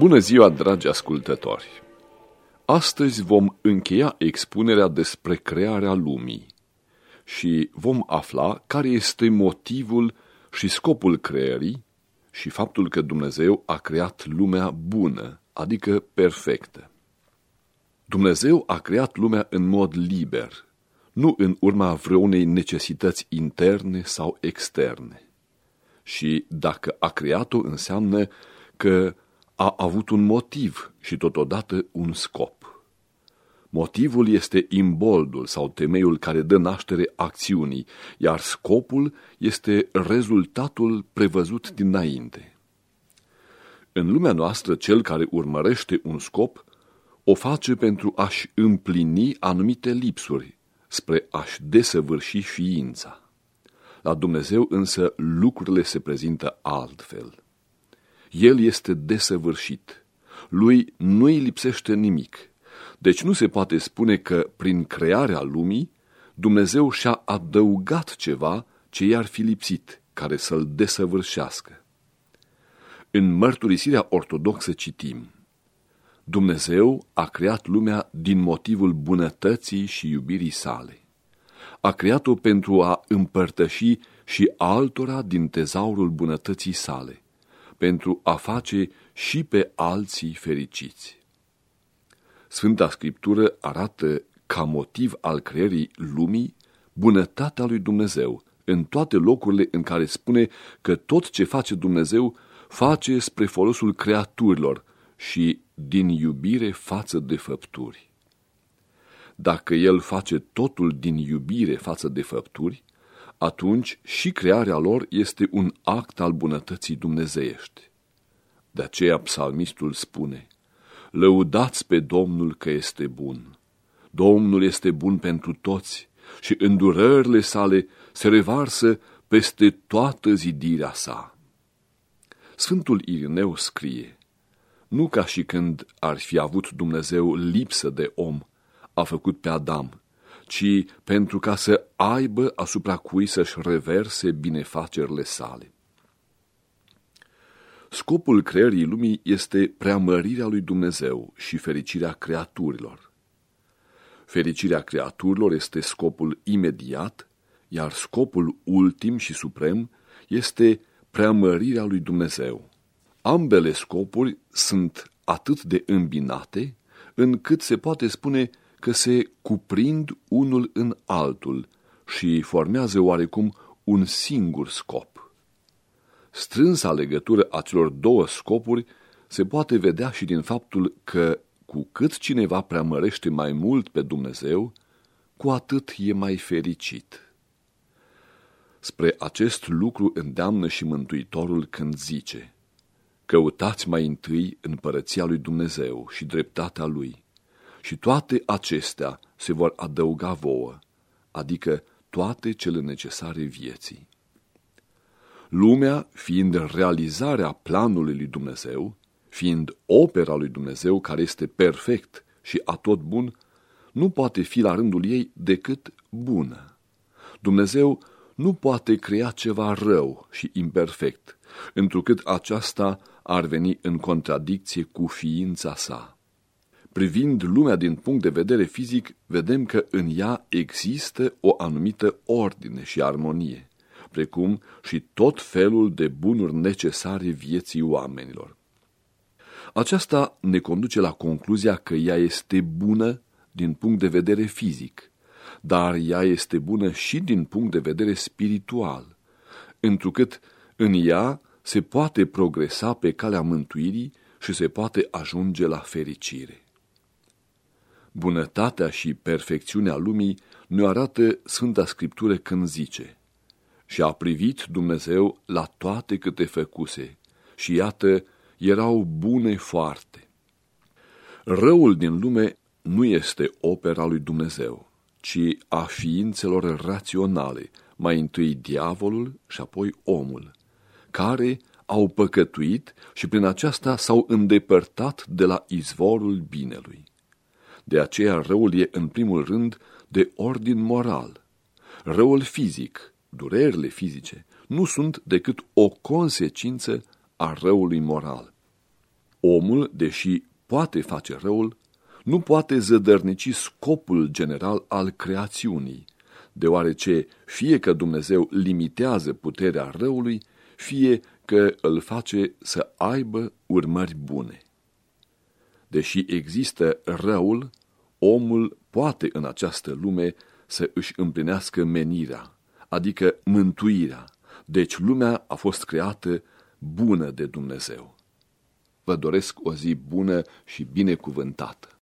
Bună ziua, dragi ascultători! Astăzi vom încheia expunerea despre crearea lumii și vom afla care este motivul și scopul creării și faptul că Dumnezeu a creat lumea bună, adică perfectă. Dumnezeu a creat lumea în mod liber, nu în urma vreunei necesități interne sau externe. Și dacă a creat-o, înseamnă că a avut un motiv și totodată un scop. Motivul este imboldul sau temeiul care dă naștere acțiunii, iar scopul este rezultatul prevăzut dinainte. În lumea noastră, cel care urmărește un scop o face pentru a-și împlini anumite lipsuri, spre a-și desăvârși ființa. La Dumnezeu însă lucrurile se prezintă altfel. El este desăvârșit. Lui nu-i lipsește nimic. Deci nu se poate spune că prin crearea lumii Dumnezeu și-a adăugat ceva ce i-ar fi lipsit, care să-l desăvârșească. În mărturisirea ortodoxă citim Dumnezeu a creat lumea din motivul bunătății și iubirii sale. A creat-o pentru a împărtăși și altora din tezaurul bunătății sale pentru a face și pe alții fericiți. Sfânta Scriptură arată ca motiv al creierii lumii bunătatea lui Dumnezeu în toate locurile în care spune că tot ce face Dumnezeu face spre folosul creaturilor și din iubire față de făpturi. Dacă El face totul din iubire față de făpturi, atunci și crearea lor este un act al bunătății dumnezeiești. De aceea psalmistul spune, Lăudați pe Domnul că este bun. Domnul este bun pentru toți și îndurările sale se revarsă peste toată zidirea sa. Sfântul Irineu scrie, nu ca și când ar fi avut Dumnezeu lipsă de om, a făcut pe Adam, ci pentru ca să aibă asupra cui să-și reverse binefacerile sale. Scopul creării lumii este preamărirea lui Dumnezeu și fericirea creaturilor. Fericirea creaturilor este scopul imediat, iar scopul ultim și suprem este preamărirea lui Dumnezeu. Ambele scopuri sunt atât de îmbinate, încât se poate spune că se cuprind unul în altul și formează oarecum un singur scop. Strânsa legătură a celor două scopuri se poate vedea și din faptul că cu cât cineva preamărește mai mult pe Dumnezeu, cu atât e mai fericit. Spre acest lucru îndeamnă și Mântuitorul când zice, Căutați mai întâi împărăția lui Dumnezeu și dreptatea lui, și toate acestea se vor adăuga vouă, adică toate cele necesare vieții. Lumea, fiind realizarea planului lui Dumnezeu, fiind opera lui Dumnezeu care este perfect și atot bun, nu poate fi la rândul ei decât bună. Dumnezeu nu poate crea ceva rău și imperfect, întrucât aceasta ar veni în contradicție cu ființa sa. Privind lumea din punct de vedere fizic, vedem că în ea există o anumită ordine și armonie precum și tot felul de bunuri necesare vieții oamenilor. Aceasta ne conduce la concluzia că ea este bună din punct de vedere fizic, dar ea este bună și din punct de vedere spiritual, întrucât în ea se poate progresa pe calea mântuirii și se poate ajunge la fericire. Bunătatea și perfecțiunea lumii ne arată Sfânta Scriptură când zice – și a privit Dumnezeu la toate câte făcuse și iată, erau bune foarte. Răul din lume nu este opera lui Dumnezeu, ci a ființelor raționale, mai întâi diavolul și apoi omul, care au păcătuit și prin aceasta s-au îndepărtat de la izvorul binelui. De aceea răul e în primul rând de ordin moral. Răul fizic, durerile fizice, nu sunt decât o consecință a răului moral. Omul, deși poate face răul, nu poate zădărnici scopul general al creațiunii, deoarece fie că Dumnezeu limitează puterea răului, fie că îl face să aibă urmări bune. Deși există răul, omul poate în această lume să își împlinească menirea, adică mântuirea. Deci lumea a fost creată bună de Dumnezeu. Vă doresc o zi bună și binecuvântată.